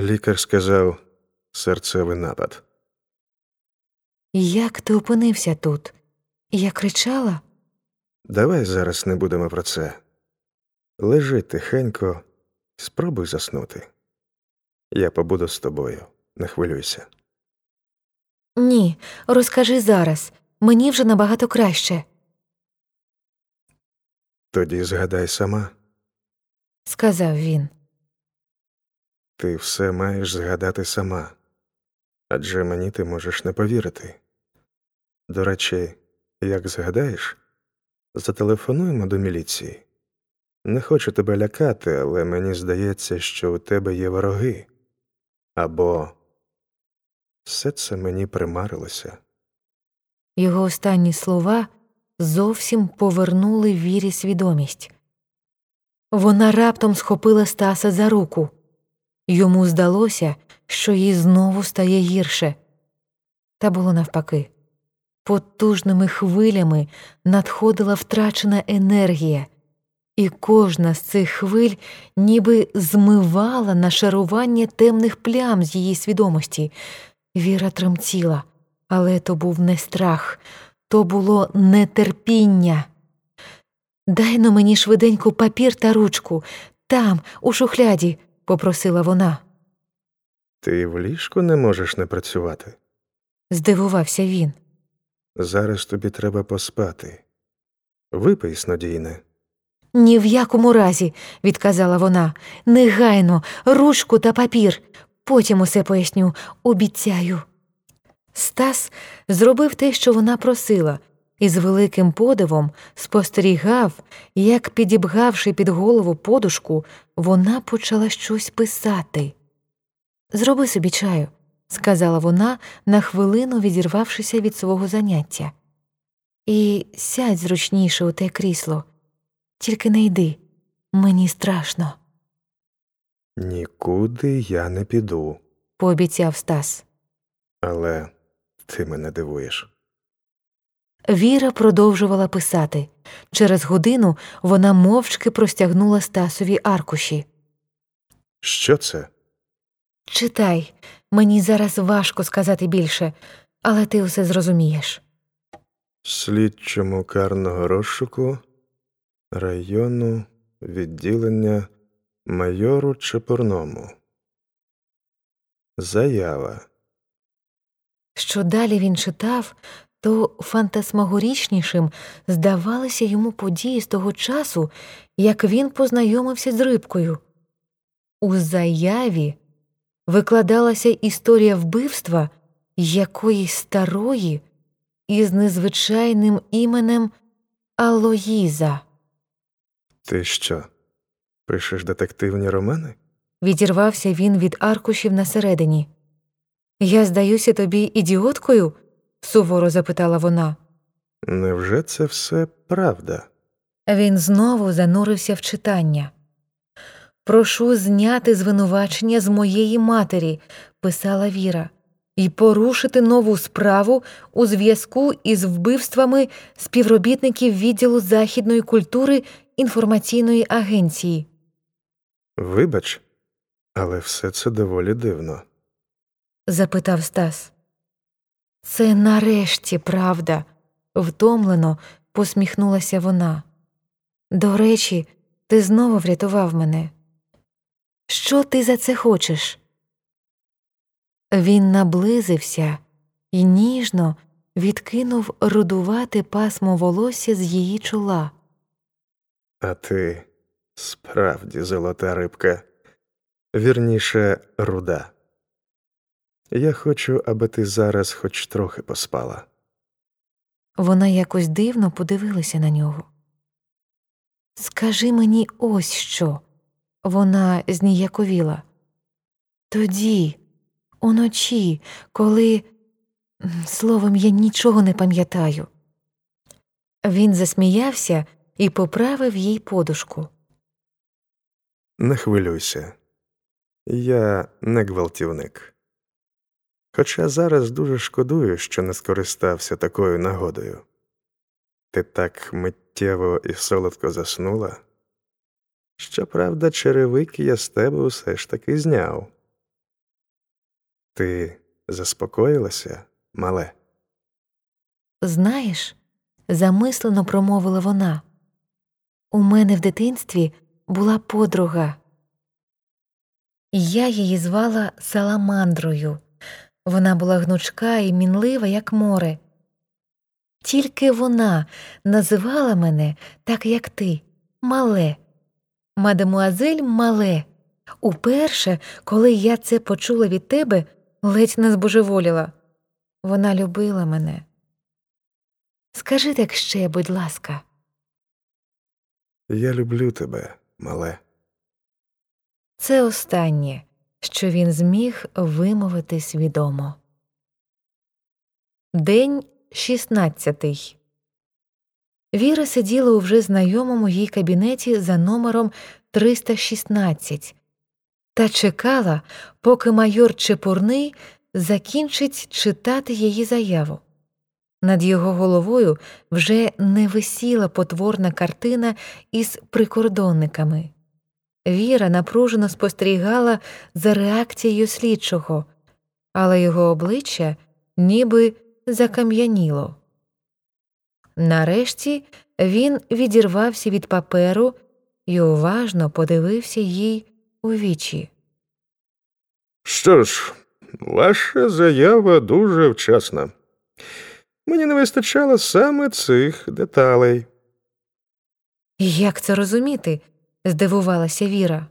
Лікар сказав серцевий напад. Як ти опинився тут? Я кричала? Давай зараз не будемо про це. Лежи тихенько, спробуй заснути. Я побуду з тобою, не хвилюйся. Ні, розкажи зараз. Мені вже набагато краще, Тоді згадай сама, сказав він. Ти все маєш згадати сама, адже мені ти можеш не повірити. До речі, як згадаєш, зателефонуємо до міліції. Не хочу тебе лякати, але мені здається, що у тебе є вороги. Або все це мені примарилося. Його останні слова зовсім повернули вірі свідомість. Вона раптом схопила Стаса за руку. Йому здалося, що їй знову стає гірше. Та було навпаки. Потужними хвилями надходила втрачена енергія, і кожна з цих хвиль ніби змивала нашарування темних плям з її свідомості. Віра тремтіла, але то був не страх, то було нетерпіння. Дай но мені швиденько папір та ручку, там, у шухляді, попросила вона. Ти в ліжку не можеш не працювати. Здивувався він. Зараз тобі треба поспати. Випий снодійне. Ні в якому разі, відказала вона. Негайно, ручку та папір. Потім усе поясню, обіцяю. Стас зробив те, що вона просила, і з великим подивом спостерігав, як, підібгавши під голову подушку, вона почала щось писати. Зроби собі чаю, сказала вона, на хвилину відірвавшися від свого заняття. І сядь зручніше у те крісло. Тільки не йди, мені страшно, Нікуди я не піду, пообіцяв Стас. але ти мене дивуєш. Віра продовжувала писати. Через годину вона мовчки простягнула Стасові аркуші. Що це? Читай, мені зараз важко сказати більше, але ти усе зрозумієш. Слідчому карного розшуку району відділення майору Чепурному. Заява. Що далі він читав, то фантасмагорічнішим здавалися йому події з того часу, як він познайомився з рибкою. У заяві викладалася історія вбивства якоїсь старої із незвичайним іменем Алоїза. Ти що? Пишеш детективні романи? Відірвався він від аркушів на середині. Я здаюся тобі ідіоткою? Суворо запитала вона. Невже це все правда? Він знову занурився в читання. Прошу зняти звинувачення з моєї матері, писала Віра, і порушити нову справу у зв'язку із вбивствами співробітників відділу західної культури інформаційної агенції. Вибач, але все це доволі дивно. запитав Стас. Це нарешті правда, втомлено посміхнулася вона. До речі, ти знову врятував мене. Що ти за це хочеш? Він наблизився і ніжно відкинув рудувате пасмо волосся з її чола. А ти справді золота рибка, вірніше, руда. Я хочу, аби ти зараз хоч трохи поспала. Вона якось дивно подивилася на нього. Скажи мені ось що. Вона зніяковіла. Тоді, уночі, коли. Словом, я нічого не пам'ятаю. Він засміявся і поправив їй подушку. Не хвилюйся. Я не гвалтівник. Хоча зараз дуже шкодую, що не скористався такою нагодою. Ти так миттєво і солодко заснула. Щоправда, черевики я з тебе усе ж таки зняв. Ти заспокоїлася, мале? Знаєш, замислено промовила вона. У мене в дитинстві була подруга. Я її звала Саламандрою. Вона була гнучка і мінлива, як море. Тільки вона називала мене так, як ти, мале, мадемуазель мале. Уперше, коли я це почула від тебе, ледь не збожеволіла. Вона любила мене. Скажи так ще, будь ласка. Я люблю тебе, мале. Це останнє, що він зміг вимовити свідомо. День шістнадцятий. Віра сиділа у вже знайомому їй кабінеті за номером 316 та чекала, поки майор Чепурний закінчить читати її заяву. Над його головою вже не висіла потворна картина із прикордонниками. Віра напружено спостерігала за реакцією слідчого, але його обличчя ніби закам'яніло. Нарешті він відірвався від паперу і уважно подивився їй у вічі. Що ж, ваша заява дуже вчасна. Мені не вистачало саме цих деталей. Як це розуміти? Здивувалася Віра.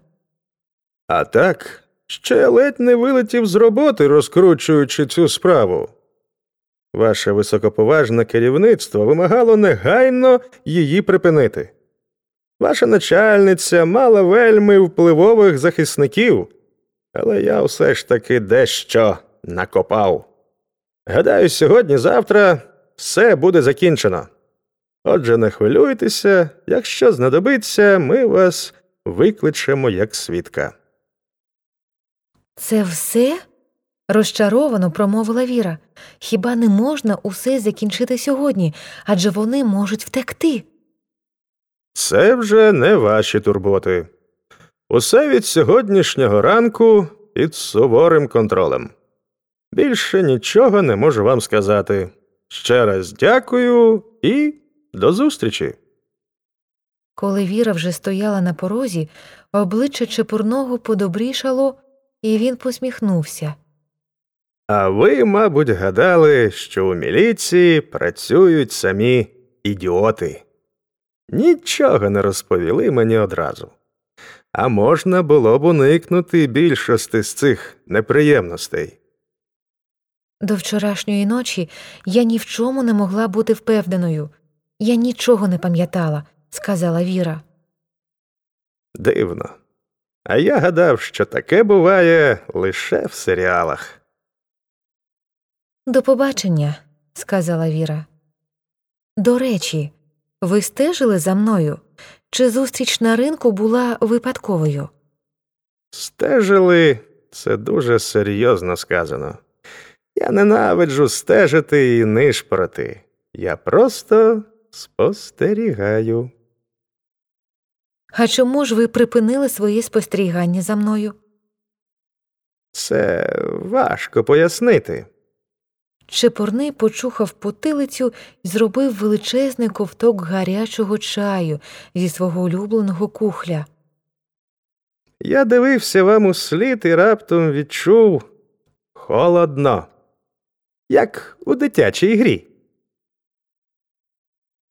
А так, ще ледь не вилетів з роботи, розкручуючи цю справу. Ваше високоповажне керівництво вимагало негайно її припинити. Ваша начальниця мала вельми впливових захисників, але я все ж таки дещо накопав. Гадаю, сьогодні-завтра все буде закінчено. Отже, не хвилюйтеся, якщо знадобиться, ми вас викличемо як свідка. Це все? розчаровано промовила Віра. Хіба не можна усе закінчити сьогодні, адже вони можуть втекти. Це вже не ваші турботи. Усе від сьогоднішнього ранку під суворим контролем. Більше нічого не можу вам сказати. Ще раз дякую і до зустрічі. Коли Віра вже стояла на порозі, обличчя Чепурного подобрішало, і він посміхнувся. А ви, мабуть, гадали, що у міліції працюють самі ідіоти. Нічого не розповіли мені одразу. А можна було б уникнути більшості з цих неприємностей. До вчорашньої ночі я ні в чому не могла бути впевненою. Я нічого не пам'ятала, сказала Віра. Дивно. А я гадав, що таке буває лише в серіалах. До побачення, сказала Віра. До речі, ви стежили за мною? Чи зустріч на ринку була випадковою? Стежили це дуже серйозно сказано. Я ненавиджу стежити і нишпорити. Я просто спостерігаю. А чому ж ви припинили своє спостерігання за мною? Це важко пояснити. Чепурний почухав потилицю і зробив величезний ковток гарячого чаю зі свого улюбленого кухля. Я дивився вам у слід і раптом відчув холодно, як у дитячій грі.